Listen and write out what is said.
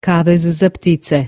kavez za ptice